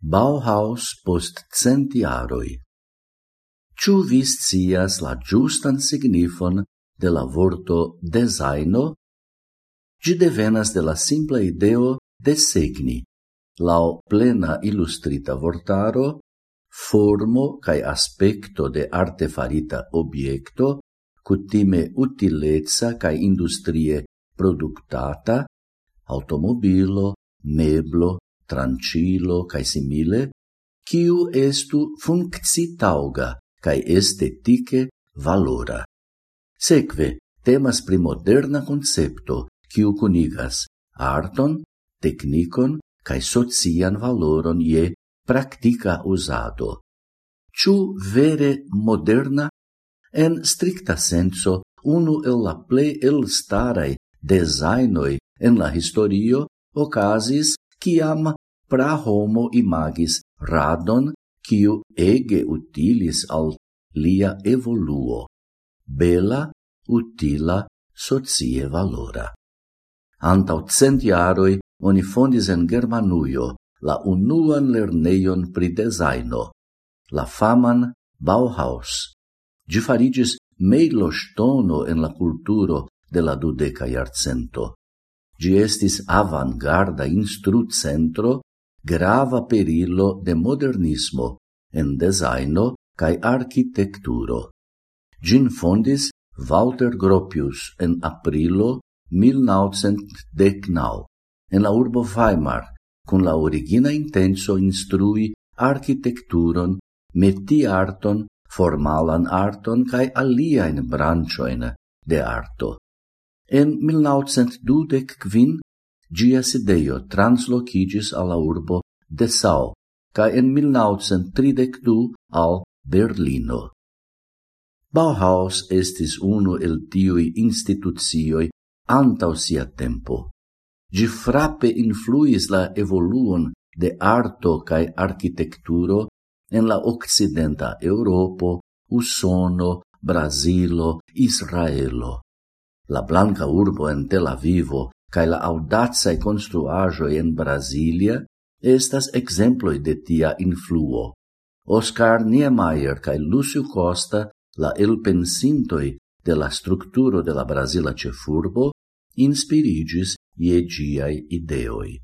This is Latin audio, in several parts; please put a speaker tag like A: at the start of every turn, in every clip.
A: Bauhaus post centiaroi. Ciu vis cias la giustan signifon de la vorto designo? Gi devenas de la simpla ideo desegni, laŭ plena illustrita vortaro, formo cae aspecto de artefarita obiecto, cutime utileca cae industrie productata, automobilo, meblo, trancilo cae simile, kiu estu funcci tauga cae estetike valora. Sekve, temas pri moderna concepto, kiu cunigas arton, teknikon cae socian valoron ie practica usado. Ciu vere moderna? En stricta senso, unu el la plei elstarai designoi en la historio ocasis ciam pra homo imagis radon, quiu ege utilis al lia evoluo, bela, utila, socie valora. Antau cent jaroi oni fondis en Germanuio la unuan lerneion pri designo, la faman Bauhaus. Gi farigis meilo stono en la culturo de la dudeca iarcento. Gi estis avantgarda instru centro grava perillo de modernismo en designo cae architecturo. Gin fondis Walter Gropius en aprilo 1919 en la urbo Weimar, cun la origina intenso instrui architecturon, meti arton, formalan arton cae aliaen branchoin de arto. En 1925 Gia sidejo translocigis alla urbo Dessau, ca en 1932 al Berlino. Bauhaus estis unu el tiui institucioi antau sia tempo. Gi frappe influis la evoluon de arto cae architecturo en la occidenta Europo, Usono, Brasilo, Israelo. La blanca urbo en Tel Avivo cae la audazae construajoi en Brasilia estas exemploi de tia influo. Oscar Niemeyer cae Lucio Costa, la elpensintoi de la structuro de la Brasila cefurbo, inspirigis ie giai ideoi.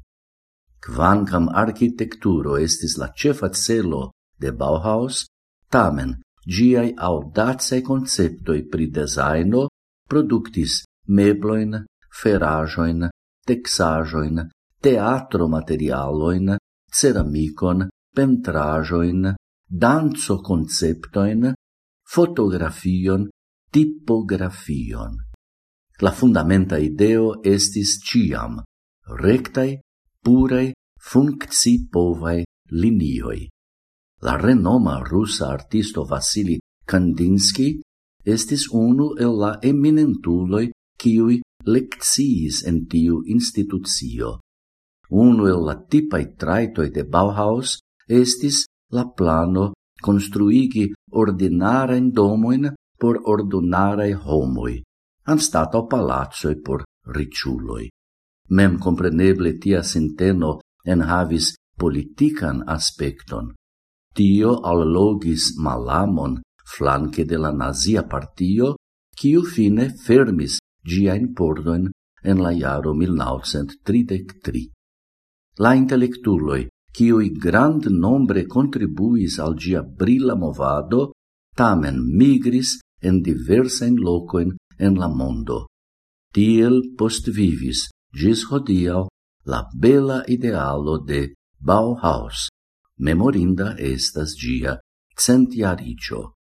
A: Quancam architecturo estis la cefa celo de Bauhaus, tamen giai audazae conceptoi pri designo productis mebloin, ferajoin, texajoin, teatro materialoin, ceramicon, pentrajoin, danzo conceptoin, fotografion, tipografion. La fundamenta ideo estis ciam rectai, purei, funcci povai linioi. La renoma rusa artisto Vasili Kandinsky estis unu el la eminentuloi kiui lecciis en tiu institucio. Unu el la tipai traitoi de Bauhaus estis la plano construigi ordinaren domoin por ordinarei homoi, anstato palazzoi por riciuloi. Mem compreneble tia sinteno enhavis politican aspecton. Tio allogis malamon flanque de la nazia partio, quiu fine fermis giain pordoin en la iaro 1933. La intellectuloi, quiui grand nombre contribuis al gia brilla movado, tamen migris en diversen locoin en la mondo. Tiel post vivis, gis hodiau, la bela idealo de Bauhaus. Memorinda estas gia centiaricio.